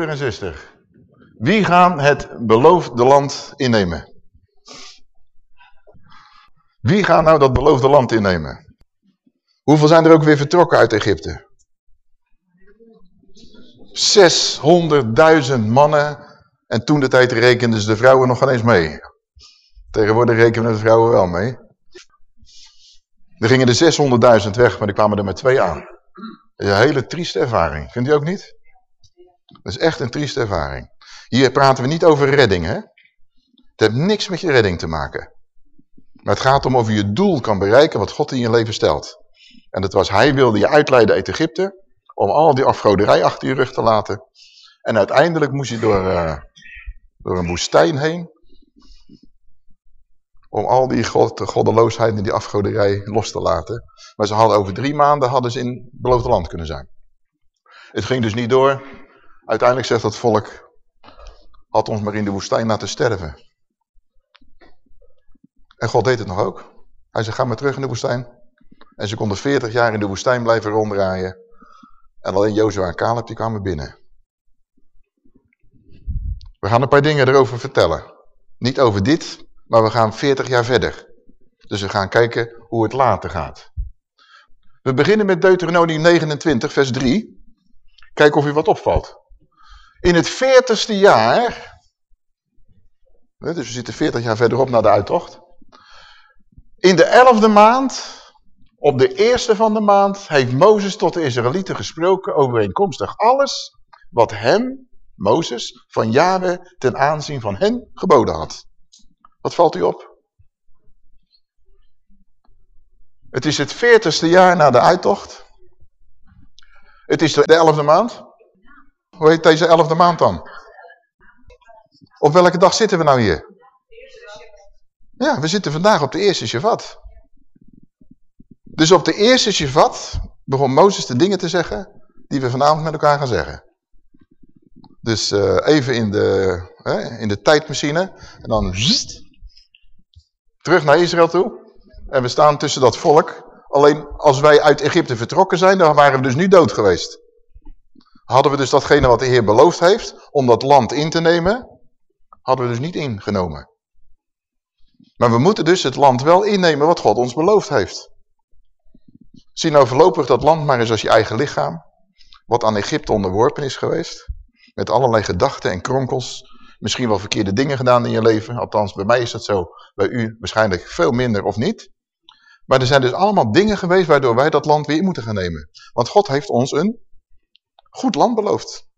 Broeder en zuster, wie gaan het beloofde land innemen? Wie gaan nou dat beloofde land innemen? Hoeveel zijn er ook weer vertrokken uit Egypte? 600.000 mannen. En toen de tijd rekenden ze de vrouwen nog geen eens mee. Tegenwoordig rekenen de vrouwen wel mee. Er gingen er 600.000 weg, maar die kwamen er met twee aan. Dat is een hele trieste ervaring. Vindt u ook niet? Dat is echt een trieste ervaring. Hier praten we niet over redding, hè? Het heeft niks met je redding te maken. Maar het gaat om of je je doel kan bereiken wat God in je leven stelt. En dat was, hij wilde je uitleiden uit Egypte, om al die afgoderij achter je rug te laten. En uiteindelijk moest je door, uh, door een woestijn heen, om al die god, goddeloosheid en die afgoderij los te laten. Maar ze hadden over drie maanden hadden ze in het beloofde land kunnen zijn. Het ging dus niet door. Uiteindelijk zegt dat volk, had ons maar in de woestijn laten sterven. En God deed het nog ook. Hij zei, ga maar terug in de woestijn. En ze konden 40 jaar in de woestijn blijven ronddraaien. En alleen Jozua en Caleb die kwamen binnen. We gaan een paar dingen erover vertellen. Niet over dit, maar we gaan 40 jaar verder. Dus we gaan kijken hoe het later gaat. We beginnen met Deuteronomium 29, vers 3. Kijken of u wat opvalt. In het 40ste jaar, dus we zitten 40 jaar verderop naar de uittocht. In de elfde maand, op de eerste van de maand, heeft Mozes tot de Israëlieten gesproken overeenkomstig alles wat hem, Mozes, van Yahweh ten aanzien van hen geboden had. Wat valt u op? Het is het veertigste jaar na de uittocht. Het is de elfde maand. Hoe heet deze elfde maand dan? Op welke dag zitten we nou hier? Ja, we zitten vandaag op de eerste Shabbat. Dus op de eerste Shabbat begon Mozes de dingen te zeggen die we vanavond met elkaar gaan zeggen. Dus uh, even in de, hè, in de tijdmachine en dan terug naar Israël toe. En we staan tussen dat volk. Alleen als wij uit Egypte vertrokken zijn, dan waren we dus nu dood geweest. Hadden we dus datgene wat de Heer beloofd heeft, om dat land in te nemen, hadden we dus niet ingenomen. Maar we moeten dus het land wel innemen wat God ons beloofd heeft. Zie nou voorlopig dat land maar eens als je eigen lichaam, wat aan Egypte onderworpen is geweest, met allerlei gedachten en kronkels, misschien wel verkeerde dingen gedaan in je leven, althans bij mij is dat zo, bij u waarschijnlijk veel minder of niet. Maar er zijn dus allemaal dingen geweest waardoor wij dat land weer in moeten gaan nemen. Want God heeft ons een goed land beloofd.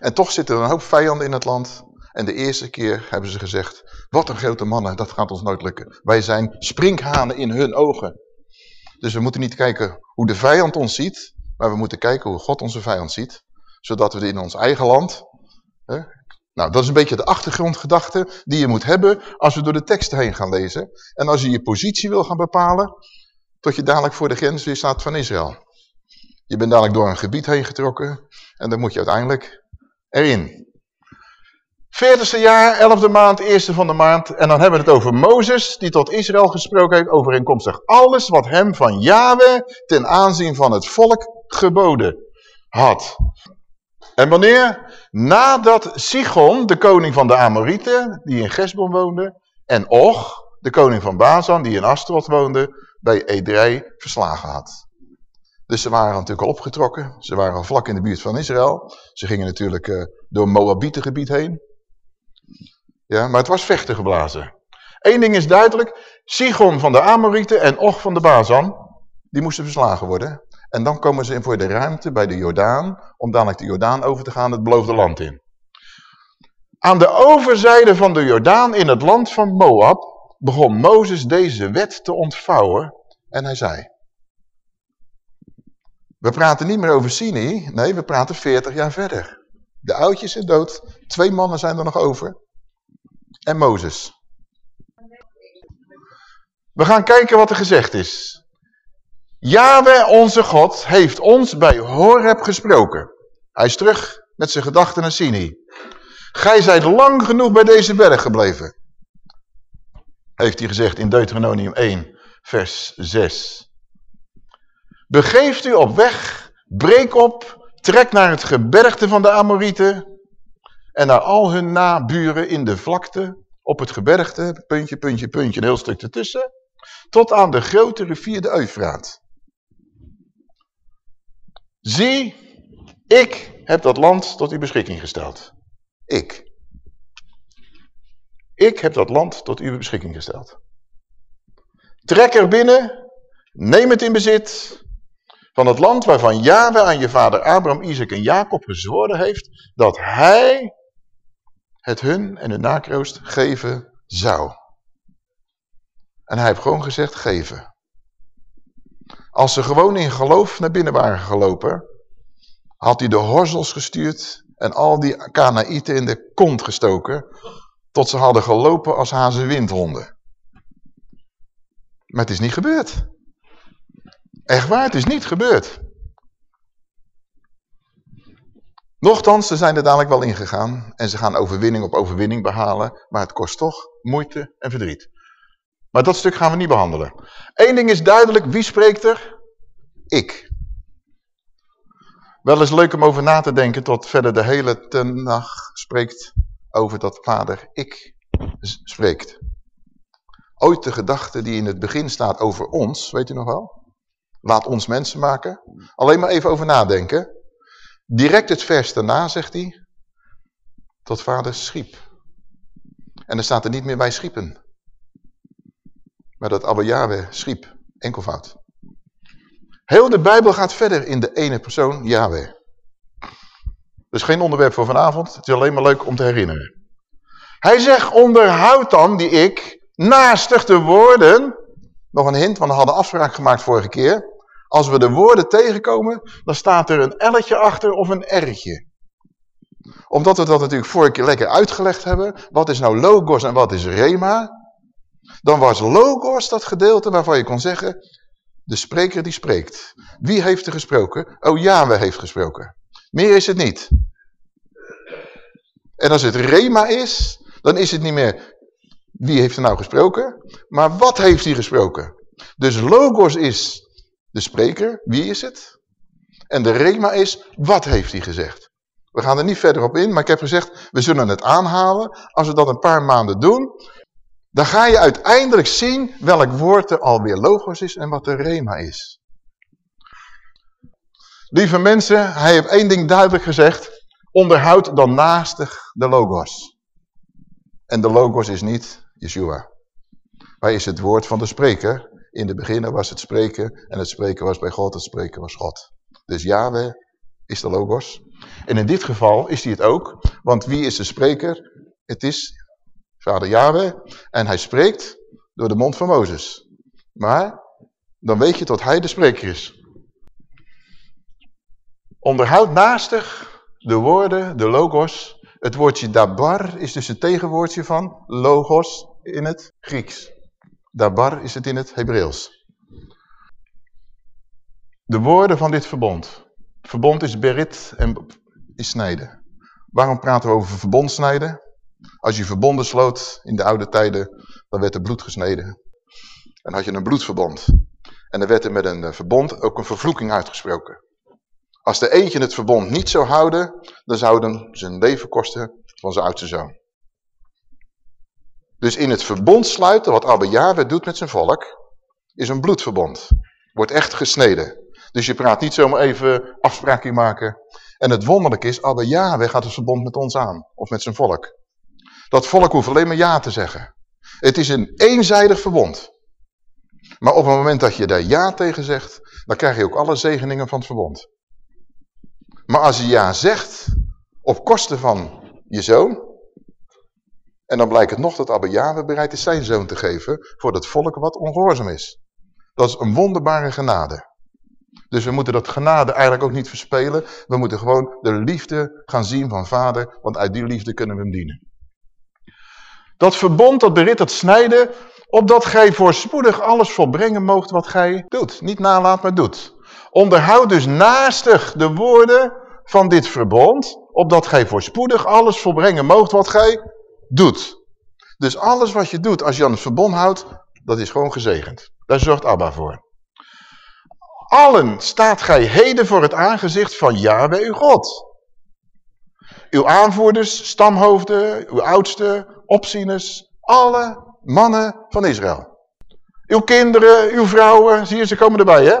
En toch zitten er een hoop vijanden in het land. En de eerste keer hebben ze gezegd, wat een grote mannen, dat gaat ons nooit lukken. Wij zijn sprinkhanen in hun ogen. Dus we moeten niet kijken hoe de vijand ons ziet, maar we moeten kijken hoe God onze vijand ziet. Zodat we in ons eigen land... Hè, nou, dat is een beetje de achtergrondgedachte die je moet hebben als we door de teksten heen gaan lezen. En als je je positie wil gaan bepalen, tot je dadelijk voor de grens weer staat van Israël. Je bent dadelijk door een gebied heen getrokken en dan moet je uiteindelijk erin. 40ste jaar, 11e maand, eerste van de maand. En dan hebben we het over Mozes, die tot Israël gesproken heeft overeenkomstig alles wat hem van Yahweh ten aanzien van het volk geboden had. En wanneer? Nadat Sichon, de koning van de Amorieten, die in Gesbon woonde, en Och, de koning van Bazan, die in Astrot woonde, bij Edrei verslagen had. Dus ze waren natuurlijk al opgetrokken. Ze waren al vlak in de buurt van Israël. Ze gingen natuurlijk uh, door Moabietengebied heen. Ja, maar het was vechten geblazen. Eén ding is duidelijk. Sigon van de Amorieten en Och van de Bazan, die moesten verslagen worden. En dan komen ze in voor de ruimte bij de Jordaan, om dadelijk de Jordaan over te gaan het beloofde land in. Aan de overzijde van de Jordaan in het land van Moab begon Mozes deze wet te ontvouwen en hij zei... We praten niet meer over Sinai, nee, we praten 40 jaar verder. De oudjes zijn dood, twee mannen zijn er nog over. En Mozes. We gaan kijken wat er gezegd is. Yahweh, onze God, heeft ons bij Horeb gesproken. Hij is terug met zijn gedachten naar Sinai. Gij zijt lang genoeg bij deze berg gebleven. Heeft hij gezegd in Deuteronomium 1, vers 6. Begeeft u op weg, breek op, Trek naar het gebergte van de Amorieten en naar al hun naburen in de vlakte op het gebergte, puntje, puntje, puntje, een heel stuk ertussen, tot aan de grote rivier de Eufraat. Zie, ik heb dat land tot uw beschikking gesteld. Ik. Ik heb dat land tot uw beschikking gesteld. Trek er binnen, neem het in bezit van het land waarvan Yahweh aan je vader Abraham, Isaac en Jacob gezworen heeft, dat hij het hun en hun nakroost geven zou. En hij heeft gewoon gezegd geven. Als ze gewoon in geloof naar binnen waren gelopen, had hij de horzels gestuurd en al die Kanaïten in de kont gestoken, tot ze hadden gelopen als hazen windhonden. Maar het is niet gebeurd. Echt waar, het is niet gebeurd. Nochtans, ze zijn er dadelijk wel ingegaan en ze gaan overwinning op overwinning behalen, maar het kost toch moeite en verdriet. Maar dat stuk gaan we niet behandelen. Eén ding is duidelijk, wie spreekt er? Ik. Wel eens leuk om over na te denken tot verder de hele tenag spreekt over dat vader ik spreekt. Ooit de gedachte die in het begin staat over ons, weet u nog wel? Laat ons mensen maken. Alleen maar even over nadenken. Direct het vers daarna zegt hij, tot vader schiep. En dan staat er niet meer bij schiepen. Maar dat Abba Yahweh schiep, enkelvoud. Heel de Bijbel gaat verder in de ene persoon, Yahweh. Dus geen onderwerp voor vanavond, het is alleen maar leuk om te herinneren. Hij zegt, onderhoud dan die ik, naastig de woorden, nog een hint, want we hadden afspraak gemaakt vorige keer. Als we de woorden tegenkomen, dan staat er een L'tje achter of een R'tje. Omdat we dat natuurlijk vorige keer lekker uitgelegd hebben, wat is nou logos en wat is rema, dan was logos dat gedeelte waarvan je kon zeggen, de spreker die spreekt. Wie heeft er gesproken? Oh, Yahweh heeft gesproken. Meer is het niet. En als het rema is, dan is het niet meer wie heeft er nou gesproken, maar wat heeft hij gesproken? Dus logos is de spreker, wie is het? En de rema is, wat heeft hij gezegd? We gaan er niet verder op in, maar ik heb gezegd, we zullen het aanhalen. Als we dat een paar maanden doen, dan ga je uiteindelijk zien welk woord er alweer logos is en wat de rema is. Lieve mensen, hij heeft één ding duidelijk gezegd. Onderhoud dan naastig de logos. En de logos is niet Yeshua. Hij is het woord van de spreker. In de beginnen was het spreken en het spreken was bij God, het spreken was God. Dus Yahweh is de logos. En in dit geval is hij het ook, want wie is de spreker? Het is vader Yahweh en hij spreekt door de mond van Mozes. Maar dan weet je dat hij de spreker is. Onderhoud naastig de woorden, de logos. Het woordje dabar is dus het tegenwoordje van logos in het Grieks. Dabar is het in het Hebreeuws. De woorden van dit verbond. Verbond is berit en is snijden. Waarom praten we over verbond snijden? Als je verbonden sloot in de oude tijden, dan werd er bloed gesneden. En had je een bloedverbond. En dan werd er met een eh, verbond ook een vervloeking uitgesproken. Als de eentje het verbond niet zou houden, dan zou hem zijn leven kosten van zijn oudste zoon. Dus in het verbond sluiten, wat Abba Yahweh doet met zijn volk, is een bloedverbond. Wordt echt gesneden. Dus je praat niet zomaar even afspraakje maken. En het wonderlijke is, Abba Yahweh gaat het verbond met ons aan. Of met zijn volk. Dat volk hoeft alleen maar ja te zeggen. Het is een eenzijdig verbond. Maar op het moment dat je daar ja tegen zegt, dan krijg je ook alle zegeningen van het verbond. Maar als je ja zegt, op kosten van je zoon, en dan blijkt het nog dat Abba Yahweh bereid is zijn zoon te geven voor dat volk wat ongehoorzaam is. Dat is een wonderbare genade. Dus we moeten dat genade eigenlijk ook niet verspelen. We moeten gewoon de liefde gaan zien van vader, want uit die liefde kunnen we hem dienen. Dat verbond, dat berit, dat snijden, opdat gij voorspoedig alles volbrengen moogt wat gij doet. Niet nalaat, maar doet. Onderhoud dus naastig de woorden van dit verbond, opdat gij voorspoedig alles volbrengen moogt wat gij doet. Dus alles wat je doet, als je aan het verbond houdt, dat is gewoon gezegend. Daar zorgt Abba voor. Allen staat gij heden voor het aangezicht van Yahweh uw God. Uw aanvoerders, stamhoofden, uw oudsten, opzieners, alle mannen van Israël. Uw kinderen, uw vrouwen, zie je, ze komen erbij, hè?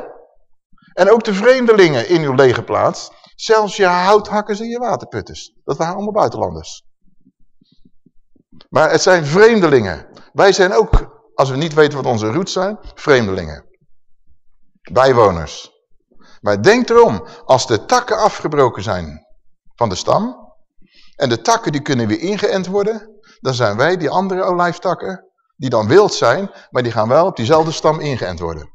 En ook de vreemdelingen in uw lege plaats. Zelfs je houthakkers en je waterputters. Dat waren allemaal buitenlanders. Maar het zijn vreemdelingen. Wij zijn ook, als we niet weten wat onze roots zijn, vreemdelingen. Bijwoners. Maar denk erom, als de takken afgebroken zijn van de stam, en de takken die kunnen weer ingeënt worden, dan zijn wij die andere olijftakken, die dan wild zijn, maar die gaan wel op diezelfde stam ingeënt worden.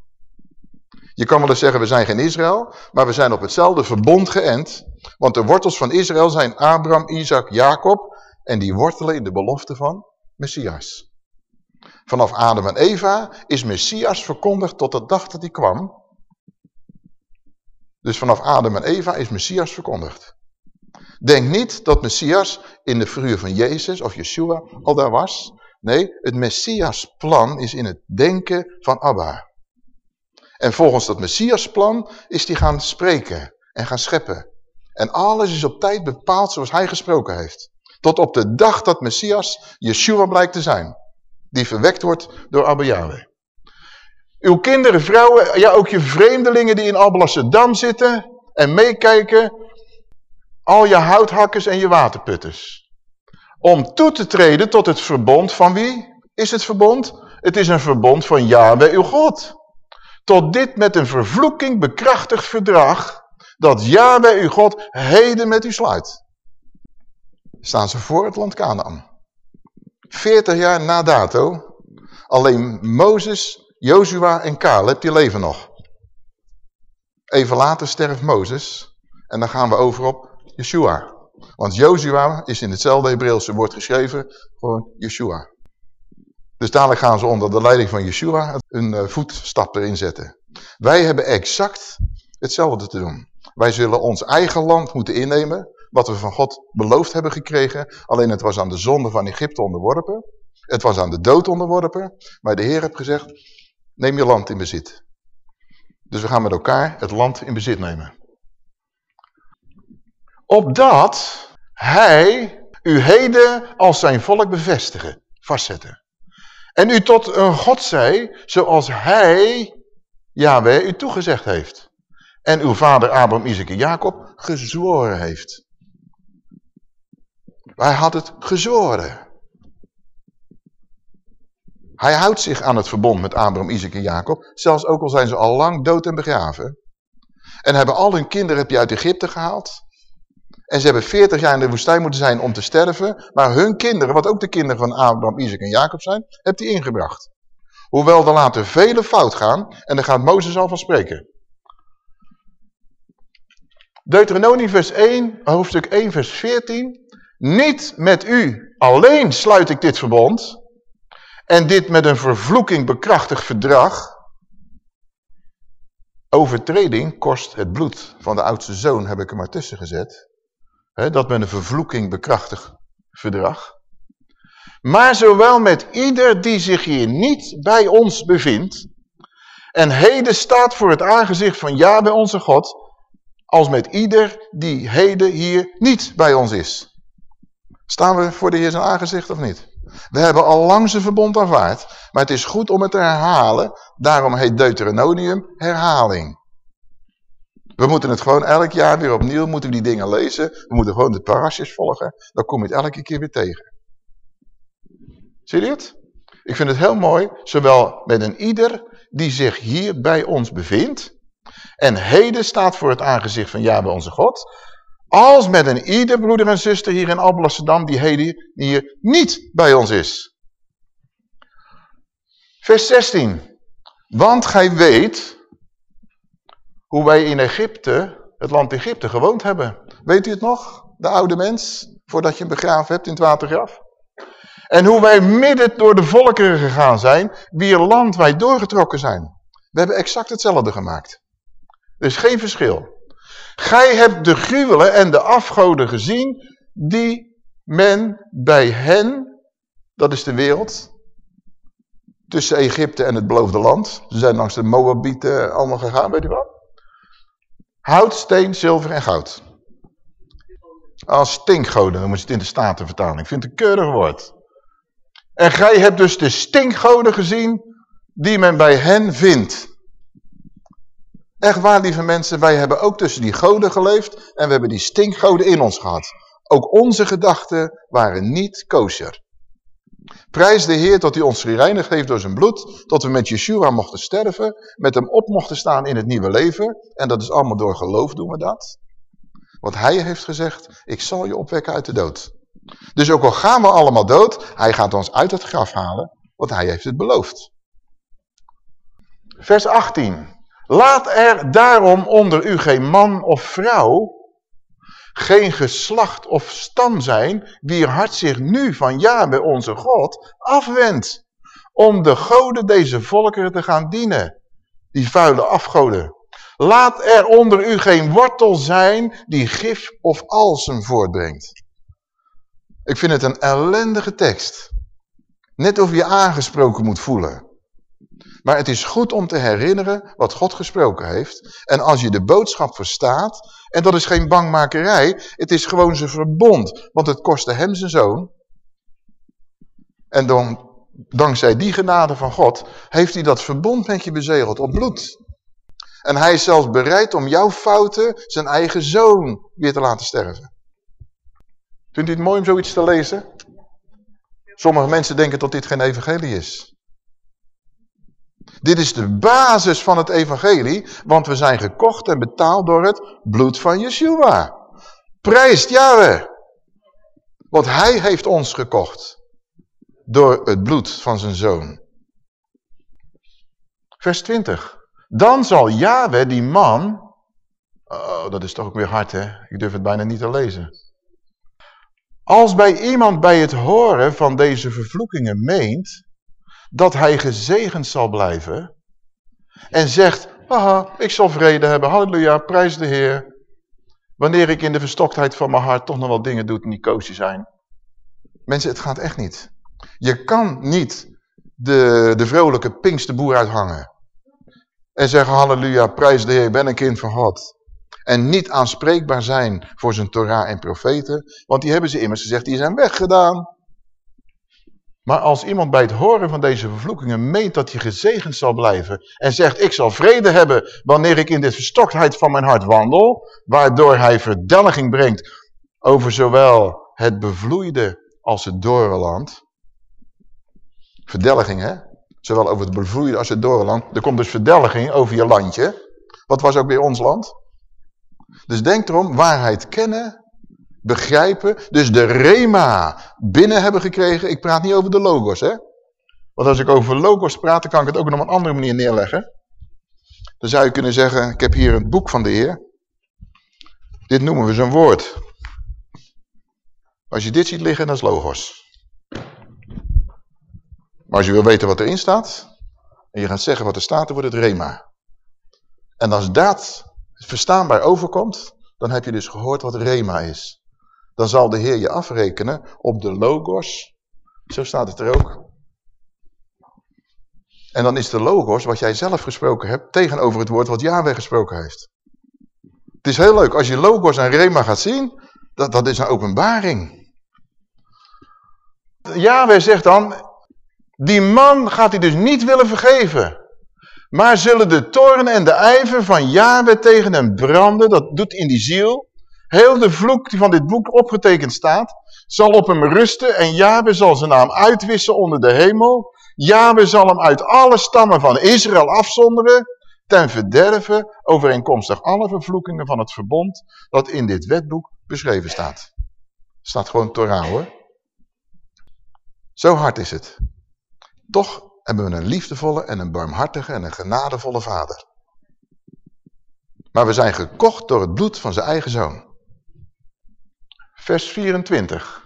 Je kan wel eens zeggen, we zijn geen Israël, maar we zijn op hetzelfde verbond geënt. Want de wortels van Israël zijn Abraham, Isaac, Jacob. En die wortelen in de belofte van Messias. Vanaf Adam en Eva is Messias verkondigd tot de dag dat hij kwam. Dus vanaf Adam en Eva is Messias verkondigd. Denk niet dat Messias in de figuur van Jezus of Yeshua al daar was. Nee, het Messias plan is in het denken van Abba. En volgens dat Messiasplan is hij gaan spreken en gaan scheppen. En alles is op tijd bepaald zoals hij gesproken heeft. Tot op de dag dat Messias Yeshua blijkt te zijn. Die verwekt wordt door Abba Yahweh. Uw kinderen, vrouwen, ja ook je vreemdelingen die in Alblasserdam zitten en meekijken. Al je houthakkers en je waterputters. Om toe te treden tot het verbond van wie is het verbond? Het is een verbond van Yahweh uw God tot dit met een vervloeking bekrachtigd verdrag, dat Yahweh uw God heden met u sluit. Staan ze voor het land Canaan. 40 jaar na dato, alleen Mozes, Jozua en Caleb, die leven nog. Even later sterft Mozes en dan gaan we over op Yeshua. Want Jozua is in hetzelfde Hebreeuwse woord geschreven, gewoon Yeshua. Dus dadelijk gaan ze onder de leiding van Yeshua een uh, voetstap erin zetten. Wij hebben exact hetzelfde te doen. Wij zullen ons eigen land moeten innemen, wat we van God beloofd hebben gekregen. Alleen het was aan de zonde van Egypte onderworpen. Het was aan de dood onderworpen. Maar de Heer heeft gezegd, neem je land in bezit. Dus we gaan met elkaar het land in bezit nemen. Opdat hij u heden als zijn volk bevestigen, vastzetten. En u tot een God zij, zoals hij, Yahweh, u toegezegd heeft. En uw vader Abraham, Isaac en Jacob gezworen heeft. Hij had het gezworen. Hij houdt zich aan het verbond met Abraham, Isaac en Jacob. Zelfs ook al zijn ze al lang dood en begraven. En hebben al hun kinderen heb je uit Egypte gehaald. En ze hebben 40 jaar in de woestijn moeten zijn om te sterven. Maar hun kinderen, wat ook de kinderen van Abraham, Isaac en Jacob zijn, hebt hij ingebracht. Hoewel er later vele fout gaan. En daar gaat Mozes al van spreken. Deuteronomie vers 1, hoofdstuk 1 vers 14. Niet met u alleen sluit ik dit verbond. En dit met een vervloeking bekrachtigd verdrag. Overtreding kost het bloed van de oudste zoon, heb ik er maar tussen gezet dat met een vervloeking bekrachtig verdrag. Maar zowel met ieder die zich hier niet bij ons bevindt, en heden staat voor het aangezicht van ja bij onze God, als met ieder die heden hier niet bij ons is. Staan we voor de Heer zijn aangezicht of niet? We hebben al lang zijn verbond aanvaard, maar het is goed om het te herhalen. Daarom heet Deuteronomium herhaling. We moeten het gewoon elk jaar weer opnieuw, moeten we die dingen lezen. We moeten gewoon de parasjes volgen. Dan kom je het elke keer weer tegen. Zie je het? Ik vind het heel mooi, zowel met een ieder die zich hier bij ons bevindt. En heden staat voor het aangezicht van ja bij onze God. Als met een ieder broeder en zuster hier in Alblasserdam die heden hier niet bij ons is. Vers 16. Want gij weet hoe wij in Egypte, het land Egypte, gewoond hebben. Weet u het nog? De oude mens, voordat je hem begraven hebt in het watergraf. En hoe wij midden door de volkeren gegaan zijn, wier land wij doorgetrokken zijn. We hebben exact hetzelfde gemaakt. Er is geen verschil. Gij hebt de gruwelen en de afgoden gezien die men bij hen, dat is de wereld, tussen Egypte en het beloofde land. Ze zijn langs de Moabieten allemaal gegaan, weet u wat? Hout, steen, zilver en goud. Als stinkgoden, dan moet je het in de Statenvertaling. Ik vind het een keurig woord. En gij hebt dus de stinkgoden gezien die men bij hen vindt. Echt waar, lieve mensen, wij hebben ook tussen die goden geleefd en we hebben die stinkgoden in ons gehad. Ook onze gedachten waren niet kosher. Prijs de Heer dat hij ons gereinigd heeft door zijn bloed, dat we met Yeshua mochten sterven, met hem op mochten staan in het nieuwe leven. En dat is allemaal door geloof doen we dat. Want hij heeft gezegd, ik zal je opwekken uit de dood. Dus ook al gaan we allemaal dood, hij gaat ons uit het graf halen, want hij heeft het beloofd. Vers 18. Laat er daarom onder u geen man of vrouw, geen geslacht of stam zijn, wier hart zich nu van ja bij onze God afwendt, om de goden deze volkeren te gaan dienen, die vuile afgoden. Laat er onder u geen wortel zijn die gif of alsem voortbrengt. Ik vind het een ellendige tekst. Net of je aangesproken moet voelen. Maar het is goed om te herinneren wat God gesproken heeft. En als je de boodschap verstaat, en dat is geen bangmakerij, het is gewoon zijn verbond. Want het kostte hem zijn zoon. En dan, dankzij die genade van God, heeft hij dat verbond met je bezegeld op bloed. En hij is zelfs bereid om jouw fouten zijn eigen zoon weer te laten sterven. Vindt u het mooi om zoiets te lezen? Sommige mensen denken dat dit geen evangelie is. Dit is de basis van het evangelie, want we zijn gekocht en betaald door het bloed van Yeshua. Prijst Yahweh. Want hij heeft ons gekocht door het bloed van zijn zoon. Vers 20. Dan zal Yahweh die man... Oh, dat is toch ook weer hard, hè? Ik durf het bijna niet te lezen. Als bij iemand bij het horen van deze vervloekingen meent dat hij gezegend zal blijven en zegt, haha, ik zal vrede hebben, halleluja, prijs de Heer. Wanneer ik in de verstoktheid van mijn hart toch nog wel dingen doe die niet koosje zijn. Mensen, het gaat echt niet. Je kan niet de, de vrolijke pinkste boer uithangen. En zeggen, halleluja, prijs de Heer, ben een kind van God. En niet aanspreekbaar zijn voor zijn Torah en profeten. Want die hebben ze immers gezegd, die zijn weggedaan. Maar als iemand bij het horen van deze vervloekingen meent dat hij gezegend zal blijven en zegt ik zal vrede hebben wanneer ik in de verstoktheid van mijn hart wandel, waardoor hij verdelging brengt over zowel het bevloeide als het doorland. Verdelging hè, zowel over het bevloeide als het doorland. Er komt dus verdelging over je landje. Wat was ook weer ons land? Dus denk erom, waarheid kennen begrijpen, dus de rema binnen hebben gekregen. Ik praat niet over de logos, hè. Want als ik over logos praat, dan kan ik het ook nog op een andere manier neerleggen. Dan zou je kunnen zeggen, ik heb hier een boek van de Heer. Dit noemen we zijn woord. Als je dit ziet liggen, dat is logos. Maar als je wil weten wat erin staat, en je gaat zeggen wat er staat, dan wordt het rema. En als dat verstaanbaar overkomt, dan heb je dus gehoord wat rema is dan zal de Heer je afrekenen op de logos. Zo staat het er ook. En dan is de logos wat jij zelf gesproken hebt tegenover het woord wat Yahweh gesproken heeft. Het is heel leuk, als je logos en rema gaat zien, dat, dat is een openbaring. Yahweh zegt dan, die man gaat hij dus niet willen vergeven. Maar zullen de toren en de ijver van Yahweh tegen hem branden, dat doet in die ziel. Heel de vloek die van dit boek opgetekend staat, zal op hem rusten en Jabe zal zijn naam uitwissen onder de hemel. Jabe zal hem uit alle stammen van Israël afzonderen, ten verderve overeenkomstig alle vervloekingen van het verbond dat in dit wetboek beschreven staat. Staat gewoon Torah hoor. Zo hard is het. Toch hebben we een liefdevolle en een barmhartige en een genadevolle vader. Maar we zijn gekocht door het bloed van zijn eigen zoon vers 24.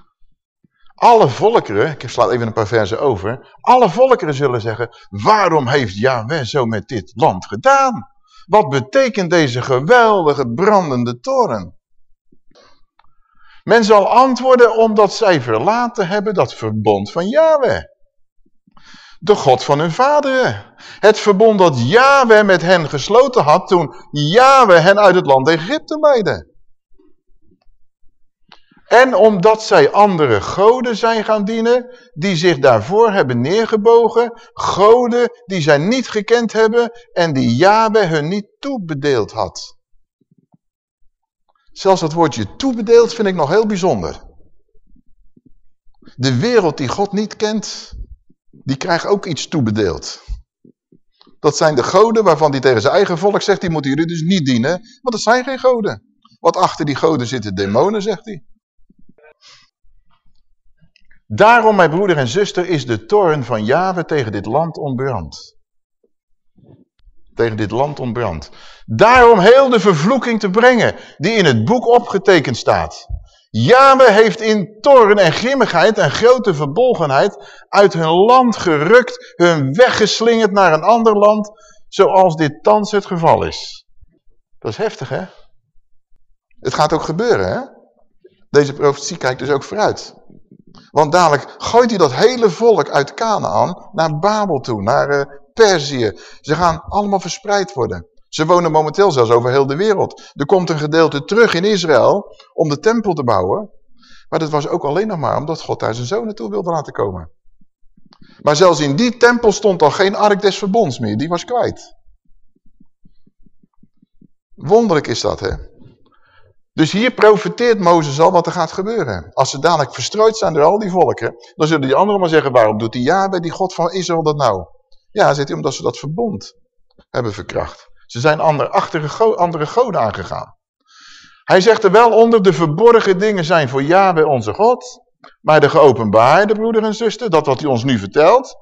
Alle volkeren, ik sla even een paar versen over, alle volkeren zullen zeggen, waarom heeft Yahweh zo met dit land gedaan? Wat betekent deze geweldige brandende toren? Men zal antwoorden omdat zij verlaten hebben dat verbond van Yahweh. De God van hun vaderen. Het verbond dat Yahweh met hen gesloten had toen Yahweh hen uit het land Egypte leidde. En omdat zij andere goden zijn gaan dienen, die zich daarvoor hebben neergebogen, goden die zij niet gekend hebben en die Yahweh hun niet toebedeeld had. Zelfs het woordje toebedeeld vind ik nog heel bijzonder. De wereld die God niet kent, die krijgt ook iets toebedeeld. Dat zijn de goden waarvan hij tegen zijn eigen volk zegt, die moeten jullie dus niet dienen, want dat zijn geen goden. Wat achter die goden zitten demonen, zegt hij. Daarom, mijn broeder en zuster, is de toorn van Jave tegen dit land ontbrand. Tegen dit land ontbrand. Daarom heel de vervloeking te brengen, die in het boek opgetekend staat. Jave heeft in toorn en grimmigheid en grote verbolgenheid uit hun land gerukt, hun weggeslingerd naar een ander land, zoals dit thans het geval is. Dat is heftig, hè? Het gaat ook gebeuren, hè? Deze profetie kijkt dus ook vooruit. Want dadelijk gooit hij dat hele volk uit Canaan naar Babel toe, naar uh, Perzië. Ze gaan allemaal verspreid worden. Ze wonen momenteel zelfs over heel de wereld. Er komt een gedeelte terug in Israël om de tempel te bouwen. Maar dat was ook alleen nog maar omdat God daar zijn zoon naartoe wilde laten komen. Maar zelfs in die tempel stond al geen ark des verbonds meer. Die was kwijt. Wonderlijk is dat, hè? Dus hier profiteert Mozes al wat er gaat gebeuren. Als ze dadelijk verstrooid zijn door al die volken, dan zullen die anderen maar zeggen, waarom doet die bij die God van Israël dat nou? Ja, zit hij omdat ze dat verbond hebben verkracht. Ze zijn andere, andere goden aangegaan. Hij zegt er wel onder, de verborgen dingen zijn voor Yahweh onze God, maar de geopenbaarde broeder en zuster, dat wat hij ons nu vertelt,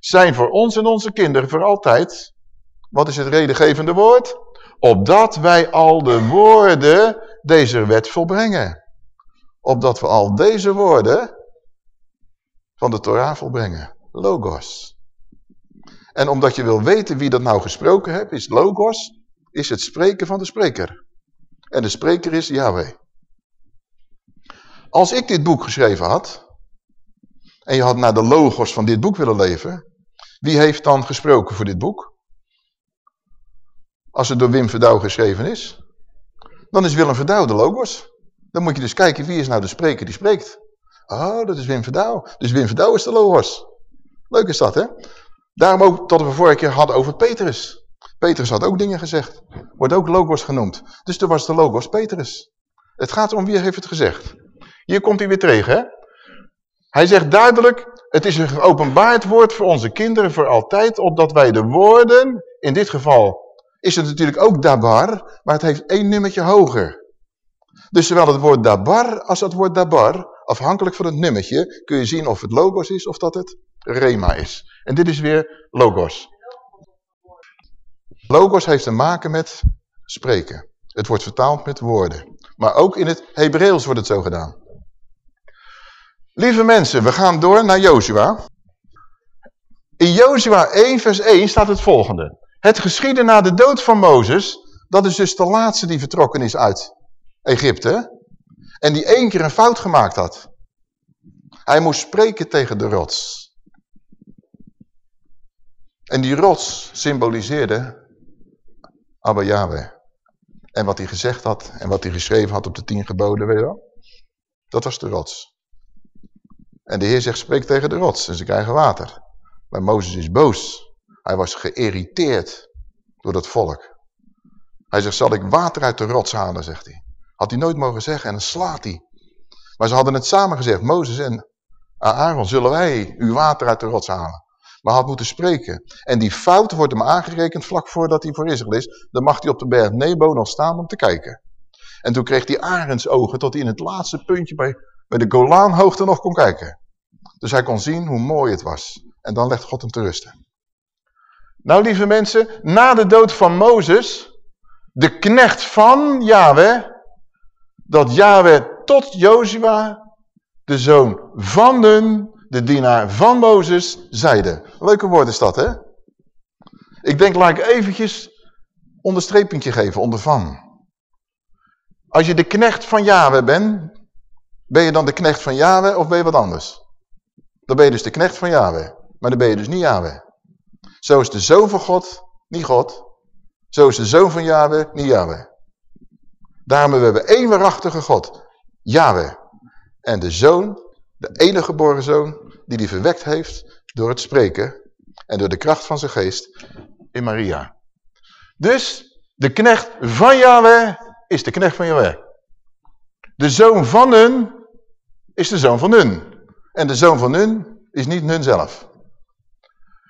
zijn voor ons en onze kinderen voor altijd. Wat is het redengevende woord? Opdat wij al de woorden deze wet volbrengen. Opdat we al deze woorden van de Torah volbrengen. Logos. En omdat je wil weten wie dat nou gesproken heeft, is logos, is het spreken van de spreker. En de spreker is Yahweh. Als ik dit boek geschreven had, en je had naar de logos van dit boek willen leven, wie heeft dan gesproken voor dit boek? Als het door Wim Verdouw geschreven is, dan is Willem Verdouw de logos. Dan moet je dus kijken wie is nou de spreker die spreekt. Oh, dat is Wim Verdouw. Dus Wim Verdouw is de logos. Leuk is dat, hè? Daarom ook dat we vorige keer hadden over Petrus. Petrus had ook dingen gezegd. Wordt ook logos genoemd. Dus toen was de logos Petrus. Het gaat om wie heeft het gezegd. Hier komt hij weer tegen, hè? Hij zegt duidelijk, het is een geopenbaard woord voor onze kinderen voor altijd, opdat wij de woorden, in dit geval is het natuurlijk ook dabar, maar het heeft één nummertje hoger. Dus zowel het woord dabar als het woord dabar, afhankelijk van het nummertje, kun je zien of het logos is of dat het rema is. En dit is weer logos. Logos heeft te maken met spreken. Het wordt vertaald met woorden. Maar ook in het Hebreeuws wordt het zo gedaan. Lieve mensen, we gaan door naar Jozua. In Jozua 1 vers 1 staat het volgende. Het geschiedde na de dood van Mozes, dat is dus de laatste die vertrokken is uit Egypte. En die één keer een fout gemaakt had. Hij moest spreken tegen de rots. En die rots symboliseerde Abba Yahweh. En wat hij gezegd had en wat hij geschreven had op de tien geboden, weet je wel? Dat was de rots. En de Heer zegt, spreek tegen de rots en ze krijgen water. Maar Mozes is boos. Hij was geïrriteerd door dat volk. Hij zegt, zal ik water uit de rots halen, zegt hij. Had hij nooit mogen zeggen en dan slaat hij. Maar ze hadden het samen gezegd, Mozes en Aaron, zullen wij uw water uit de rots halen? Maar had moeten spreken. En die fout wordt hem aangerekend vlak voordat hij voor Israël is. Dan mag hij op de berg Nebo nog staan om te kijken. En toen kreeg hij arendsogen tot hij in het laatste puntje bij, bij de Golaanhoogte nog kon kijken. Dus hij kon zien hoe mooi het was. En dan legt God hem te rusten. Nou, lieve mensen, na de dood van Mozes, de knecht van Yahweh, dat Yahweh tot Jozua, de zoon van Nun, de dienaar van Mozes, zeide. Leuke woord is dat, hè? Ik denk, laat ik eventjes onderstrepingje geven, onder van. Als je de knecht van Yahweh bent, ben je dan de knecht van Yahweh of ben je wat anders? Dan ben je dus de knecht van Yahweh. Maar dan ben je dus niet Yahweh. Zo is de zoon van God, niet God. Zo is de zoon van Yahweh, niet Yahweh. Daarom hebben we één waarachtige God, Yahweh. En de zoon, de enige geboren zoon, die die verwekt heeft door het spreken en door de kracht van zijn geest in Maria. Dus de knecht van Yahweh is de knecht van Yahweh. De zoon van hun is de zoon van hun. En de zoon van hun is niet hun zelf.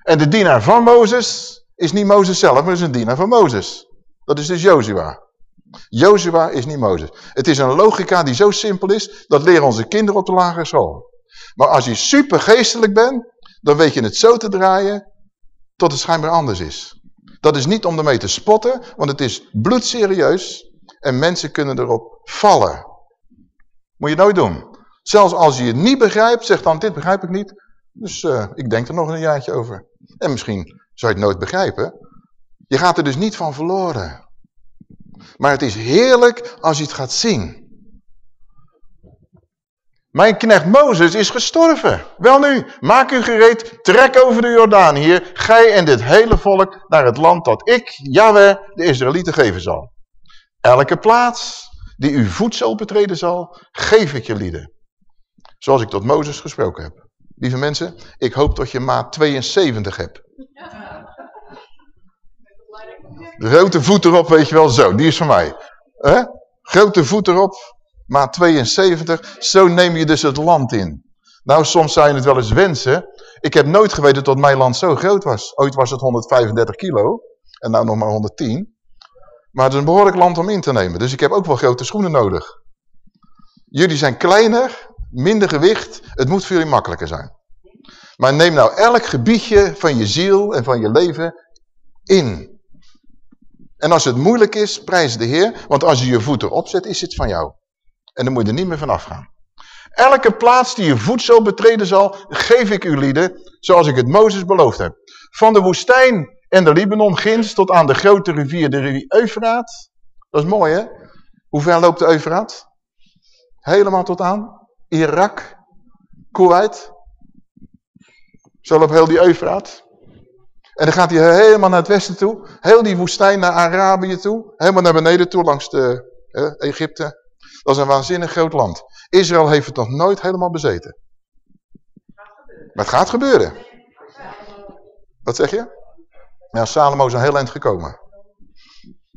En de dienaar van Mozes is niet Mozes zelf, maar is een dienaar van Mozes. Dat is dus Jozua. Jozua is niet Mozes. Het is een logica die zo simpel is, dat leren onze kinderen op de lagere school. Maar als je super geestelijk bent, dan weet je het zo te draaien tot het schijnbaar anders is. Dat is niet om ermee te spotten, want het is bloedserieus en mensen kunnen erop vallen. Moet je nooit doen. Zelfs als je het niet begrijpt, zeg dan dit begrijp ik niet. Dus uh, ik denk er nog een jaartje over. En misschien zou je het nooit begrijpen. Je gaat er dus niet van verloren. Maar het is heerlijk als je het gaat zien. Mijn knecht Mozes is gestorven. Wel nu, maak u gereed, trek over de Jordaan hier, gij en dit hele volk naar het land dat ik, Yahweh, de Israëlieten geven zal. Elke plaats die uw voedsel betreden zal, geef ik je lieden. Zoals ik tot Mozes gesproken heb. Lieve mensen, ik hoop dat je maat 72 hebt. Grote voet erop, weet je wel, zo, die is van mij. Grote voet erop, maat 72, zo neem je dus het land in. Nou, soms zou je het wel eens wensen. Ik heb nooit geweten dat mijn land zo groot was. Ooit was het 135 kilo en nou nog maar 110. Maar het is een behoorlijk land om in te nemen. Dus ik heb ook wel grote schoenen nodig. Jullie zijn kleiner, minder gewicht. Het moet voor jullie makkelijker zijn. Maar neem nou elk gebiedje van je ziel en van je leven in. En als het moeilijk is, prijs de Heer. Want als je je voeten opzet, is het van jou. En dan moet je er niet meer van afgaan. Elke plaats die je voedsel betreden zal, geef ik u lieden, zoals ik het Mozes beloofd heb. Van de woestijn en de Libanon ginds tot aan de grote rivier, de rivier Eufraat. Dat is mooi hè? Hoe ver loopt de Eufraat? Helemaal tot aan Irak, Kuwait. Zo loopt heel die Eufraat. En dan gaat hij helemaal naar het westen toe. Heel die woestijn naar Arabië toe. Helemaal naar beneden toe langs de, Egypte. Dat is een waanzinnig groot land. Israël heeft het nog nooit helemaal bezeten. Maar het gaat gebeuren. Wat zeg je? Ja, Salomo is een heel eind gekomen.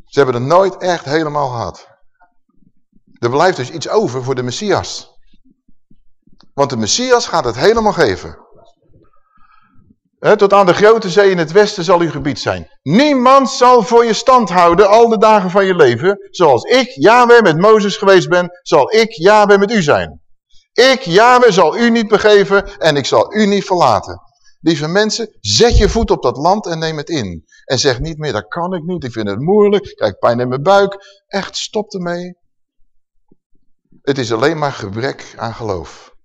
Ze hebben het nooit echt helemaal gehad. Er blijft dus iets over voor de Messias. Want de Messias gaat het helemaal geven. tot aan de grote zee in het westen zal uw gebied zijn. Niemand zal voor je stand houden al de dagen van je leven. Zoals ik, Yahweh, met Mozes geweest ben, zal ik, Yahweh, met u zijn. Ik, Yahweh, zal u niet begeven en ik zal u niet verlaten. Lieve mensen, zet je voet op dat land en neem het in. En zeg niet meer, dat kan ik niet, ik vind het moeilijk, krijg pijn in mijn buik. Echt, stop ermee. Het is alleen maar gebrek aan geloof.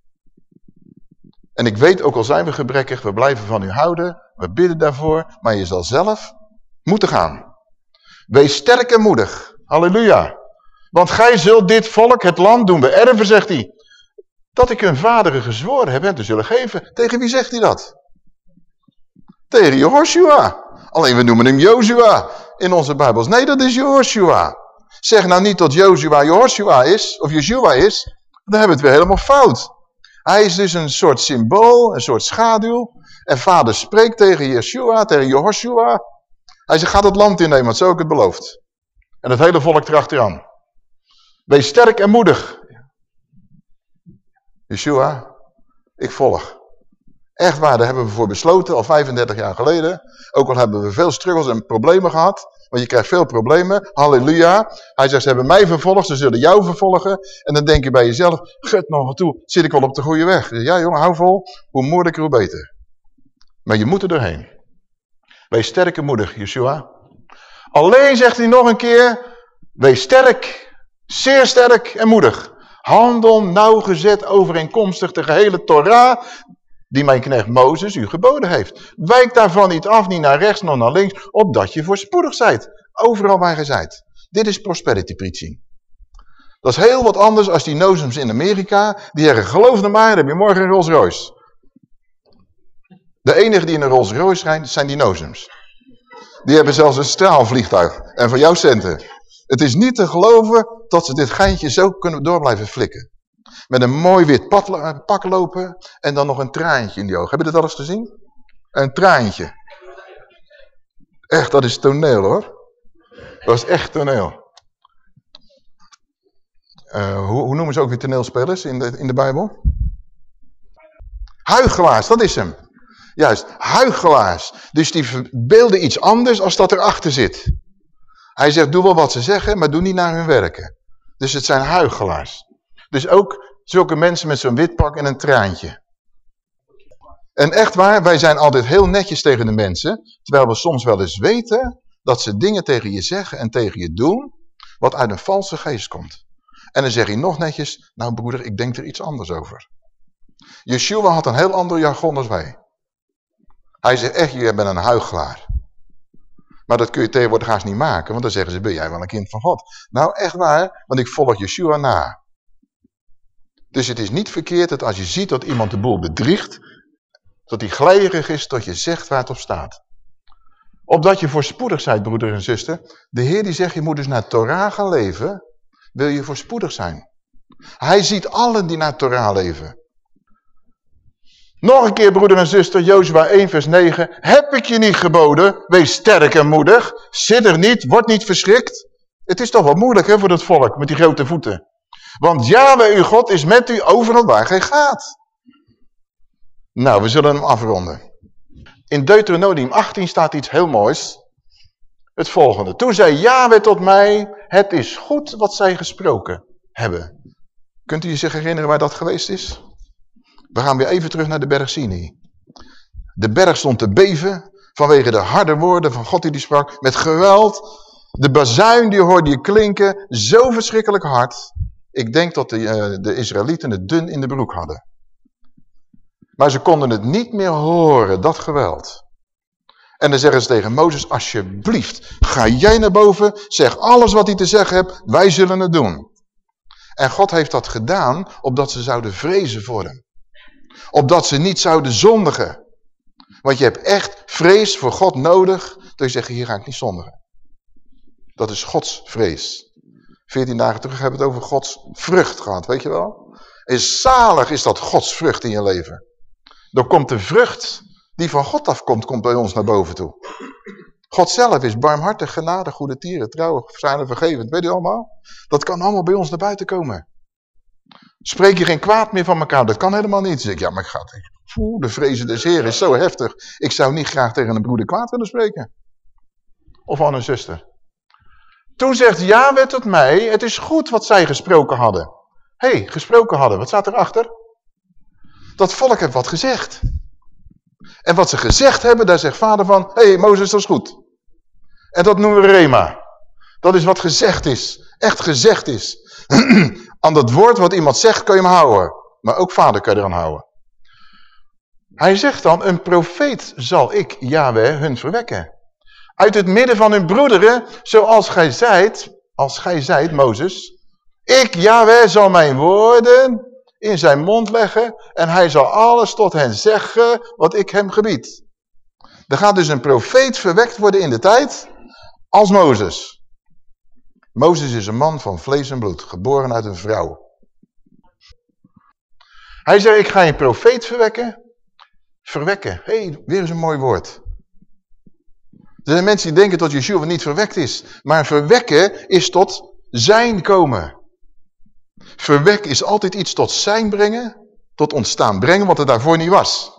En ik weet, ook al zijn we gebrekkig, we blijven van u houden, we bidden daarvoor, maar je zal zelf moeten gaan. Wees sterk en moedig. Halleluja. Want gij zult dit volk, het land, doen beërven, zegt hij. Dat ik hun vaderen gezworen heb hen te zullen geven. Tegen wie zegt hij dat? Tegen Jehoshua. Alleen we noemen hem Joshua in onze Bijbels. Nee, dat is Jehoshua. Zeg nou niet dat Joshua Jehoshua is, of Yeshua is. Dan hebben we het weer helemaal fout. Hij is dus een soort symbool, een soort schaduw. En vader spreekt tegen Yeshua, tegen Jehoshua. Hij zegt, ga het land innemen, want zo ik het beloofd. En het hele volk erachteraan. Wees sterk en moedig. Yeshua, ik volg. Echt waar, daar hebben we voor besloten, al 35 jaar geleden. Ook al hebben we veel struggles en problemen gehad. Want je krijgt veel problemen. Halleluja. Hij zegt, ze hebben mij vervolgd, ze zullen jou vervolgen. En dan denk je bij jezelf, gut nog wat toe, zit ik wel op de goede weg. Ja jongen, hou vol. Hoe moeilijker, hoe beter. Maar je moet er doorheen. Wees sterk en moedig, Yeshua. Alleen zegt hij nog een keer, wees sterk, zeer sterk en moedig. Handel nauwgezet overeenkomstig de gehele Torah die mijn knecht Mozes u geboden heeft. Wijk daarvan niet af, niet naar rechts, nog naar links, opdat je voorspoedig zijt. Overal waar je zijt. Dit is prosperity preaching. Dat is heel wat anders als die nozems in Amerika, die zeggen, geloof me maar, dan heb je morgen een Rolls Royce. De enige die in een Rolls Royce rijden, zijn die nozems. Die hebben zelfs een straalvliegtuig. En van jouw centen. Het is niet te geloven dat ze dit geintje zo kunnen door blijven flikken. Met een mooi wit pak lopen en dan nog een traantje in die ogen. Heb je dat al eens gezien? Een traantje. Echt, dat is toneel hoor. Dat is echt toneel. Uh, hoe, hoe, noemen ze ook weer toneelspelers in de, in de Bijbel? Huigelaars, dat is hem. Juist, huigelaars. Dus die verbeelden iets anders als dat erachter zit. Hij zegt, doe wel wat ze zeggen, maar doe niet naar hun werken. Dus het zijn huigelaars. Dus ook zulke mensen met zo'n wit pak en een traantje. En echt waar, wij zijn altijd heel netjes tegen de mensen, terwijl we soms wel eens weten dat ze dingen tegen je zeggen en tegen je doen, wat uit een valse geest komt. En dan zeg je nog netjes, nou broeder, ik denk er iets anders over. Yeshua had een heel ander jargon als wij. Hij zegt echt, je bent een huigelaar. Maar dat kun je tegenwoordig haast niet maken, want dan zeggen ze, ben jij wel een kind van God? Nou, echt waar, want ik volg Yeshua na. Dus het is niet verkeerd dat als je ziet dat iemand de boel bedriegt, dat hij glijrig is tot je zegt waar het op staat. Opdat je voorspoedig zijt, broeder en zuster. De Heer die zegt, je moet dus naar Torah gaan leven, wil je voorspoedig zijn. Hij ziet allen die naar Torah leven. Nog een keer, broeder en zuster, Jozua 1 vers 9. Heb ik je niet geboden? Wees sterk en moedig. Zit er niet, word niet verschrikt. Het is toch wel moeilijk hè, voor het volk met die grote voeten. Want Yahweh uw God is met u overal waar gij gaat. Nou, we zullen hem afronden. In Deuteronomium 18 staat iets heel moois. Het volgende. Toen zei Yahweh tot mij, het is goed wat zij gesproken hebben. Kunt u zich herinneren waar dat geweest is? We gaan weer even terug naar de berg Sinai. De berg stond te beven vanwege de harde woorden van God die die sprak. Met geweld. De bazuin die hoorde je klinken. Zo verschrikkelijk hard. Ik denk dat de, uh, de Israëlieten het dun in de broek hadden. Maar ze konden het niet meer horen, dat geweld. En dan zeggen ze tegen Mozes, alsjeblieft, ga jij naar boven, zeg alles wat hij te zeggen hebt, wij zullen het doen. En God heeft dat gedaan, opdat ze zouden vrezen voor hem. Opdat ze niet zouden zondigen. Want je hebt echt vrees voor God nodig, dat je zegt, hier ga ik niet zondigen. Dat is Gods vrees. Veertien dagen terug hebben we het over Gods vrucht gehad, weet je wel? Is zalig is dat Gods vrucht in je leven. Dan komt de vrucht die van God afkomt, komt bij ons naar boven toe. God zelf is barmhartig, genade, goede tieren, trouw, zijn en vergevend. Weet je allemaal? Dat kan allemaal bij ons naar buiten komen. Spreek je geen kwaad meer van elkaar, dat kan helemaal niet. Zeg ik, ja, maar ik ga de vrezen des Heer is zo heftig. Ik zou niet graag tegen een broeder kwaad willen spreken. Of aan een zuster. Toen zegt Yahweh tot mij, het is goed wat zij gesproken hadden. Hé, hey, gesproken hadden, wat staat erachter? Dat volk heeft wat gezegd. En wat ze gezegd hebben, daar zegt vader van, hé hey, Mozes, dat is goed. En dat noemen we Rema. Dat is wat gezegd is, echt gezegd is. Aan dat woord wat iemand zegt kun je hem houden. Maar ook vader kan je eraan houden. Hij zegt dan, een profeet zal ik, Yahweh, hun verwekken. Uit het midden van hun broederen, zoals gij zijt, als gij zijt, Mozes. Ik, Yahweh, zal mijn woorden in zijn mond leggen en hij zal alles tot hen zeggen wat ik hem gebied. Er gaat dus een profeet verwekt worden in de tijd als Mozes. Mozes is een man van vlees en bloed, geboren uit een vrouw. Hij zegt, ik ga een profeet verwekken. Verwekken, hé, hey, weer eens een mooi woord. Er zijn mensen die denken dat Yeshua niet verwekt is. Maar verwekken is tot zijn komen. Verwek is altijd iets tot zijn brengen, tot ontstaan brengen, wat er daarvoor niet was.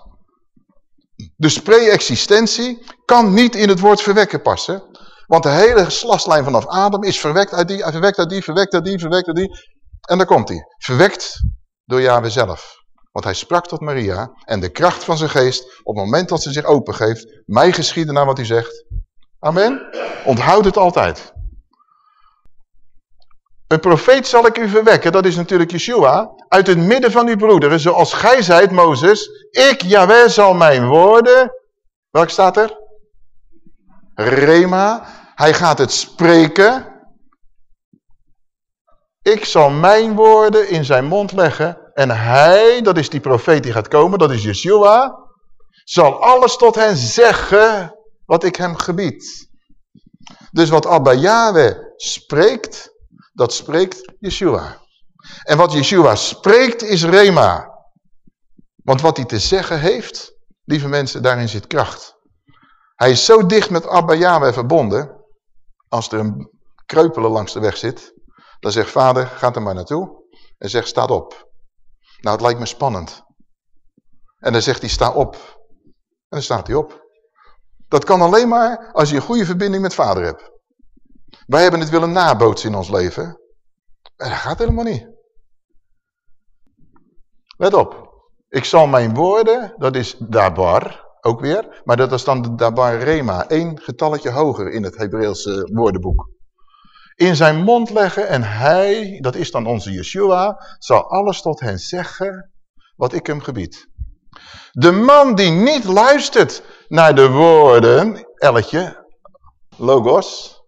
Dus pre-existentie kan niet in het woord verwekken passen. Want de hele geslachtslijn vanaf Adam is verwekt uit die, verwekt uit die, verwekt uit die, verwekt uit die. En daar komt hij. Verwekt door Yahweh zelf. Want hij sprak tot Maria en de kracht van zijn geest, op het moment dat ze zich opengeeft, mij geschieden naar wat hij zegt. Amen. Onthoud het altijd. Een profeet zal ik u verwekken, dat is natuurlijk Yeshua, uit het midden van uw broederen, zoals gij zijt, Mozes. Ik, Jaweh, zal mijn woorden, welk staat er? Rema, hij gaat het spreken. Ik zal mijn woorden in zijn mond leggen en hij, dat is die profeet die gaat komen, dat is Yeshua, zal alles tot hen zeggen wat ik hem gebied. Dus wat Abba Yahweh spreekt, dat spreekt Yeshua. En wat Yeshua spreekt is Rema. Want wat hij te zeggen heeft, lieve mensen, daarin zit kracht. Hij is zo dicht met Abba Yahweh verbonden, als er een kreupele langs de weg zit, dan zegt vader, ga er maar naartoe en zegt, staat op. Nou, het lijkt me spannend. En dan zegt hij, sta op. En dan staat hij op. Dat kan alleen maar als je een goede verbinding met vader hebt. Wij hebben het willen nabootsen in ons leven. En dat gaat helemaal niet. Let op. Ik zal mijn woorden, dat is dabar, ook weer. Maar dat is dan de dabar rema, één getalletje hoger in het Hebreeuwse woordenboek. In zijn mond leggen en hij, dat is dan onze Yeshua, zal alles tot hen zeggen wat ik hem gebied. De man die niet luistert naar de woorden, elletje, logos,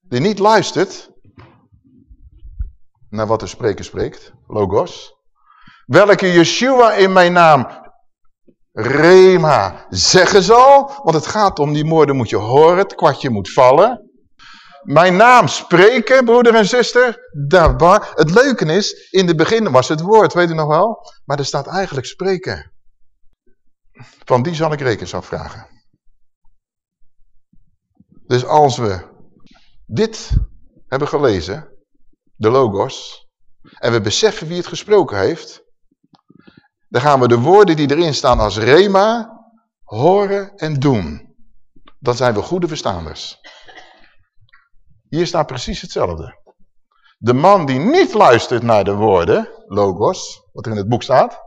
die niet luistert naar wat de spreker spreekt, logos, welke Yeshua in mijn naam, Rema, zeggen zal, want het gaat om die woorden moet je horen, het kwartje moet vallen. Mijn naam spreken, broeder en zuster, daarbij. Het leuke is, in het begin was het woord, weet u nog wel, maar er staat eigenlijk spreken. Van die zal ik rekenschap vragen. Dus als we dit hebben gelezen, de logos, en we beseffen wie het gesproken heeft, dan gaan we de woorden die erin staan als rema horen en doen. Dan zijn we goede verstaanders. Hier staat precies hetzelfde. De man die niet luistert naar de woorden, logos, wat er in het boek staat,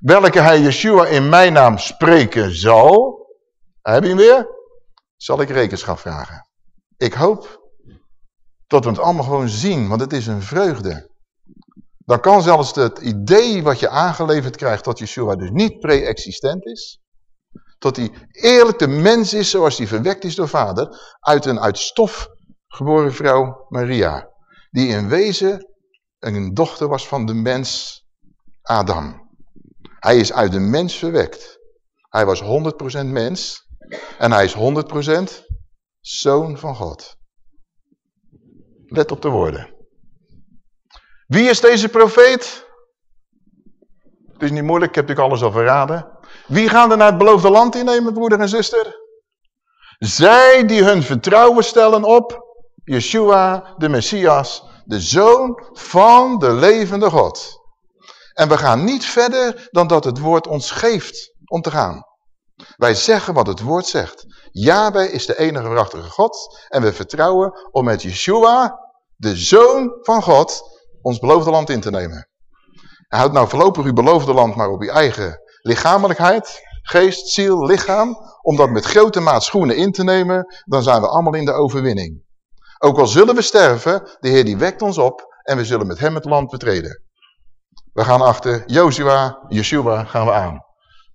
welke hij Yeshua in mijn naam spreken zal, heb je hem weer, zal ik rekenschap vragen. Ik hoop dat we het allemaal gewoon zien, want het is een vreugde. Dan kan zelfs het idee wat je aangeleverd krijgt dat Yeshua dus niet pre-existent is, dat hij eerlijk de mens is zoals hij verwekt is door vader, uit een uit stof geboren vrouw Maria, die in wezen een dochter was van de mens Adam. Hij is uit de mens verwekt. Hij was 100% mens en hij is 100% zoon van God. Let op de woorden. Wie is deze profeet? Het is niet moeilijk, ik heb natuurlijk alles al verraden. Wie gaan er naar het beloofde land innemen, broeder en zuster? Zij die hun vertrouwen stellen op Yeshua, de Messias, de Zoon van de levende God. En we gaan niet verder dan dat het woord ons geeft om te gaan. Wij zeggen wat het woord zegt. Yahweh is de enige waarachtige God en we vertrouwen om met Yeshua, de Zoon van God, ons beloofde land in te nemen. Houd nou voorlopig uw beloofde land maar op uw eigen lichamelijkheid, geest, ziel, lichaam, om dat met grote maat schoenen in te nemen, dan zijn we allemaal in de overwinning. Ook al zullen we sterven, de Heer die wekt ons op en we zullen met hem het land betreden. We gaan achter Joshua, Yeshua gaan we aan.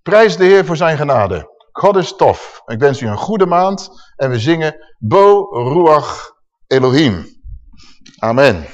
Prijs de Heer voor zijn genade. God is tof. Ik wens u een goede maand en we zingen Bo Ruach Elohim. Amen.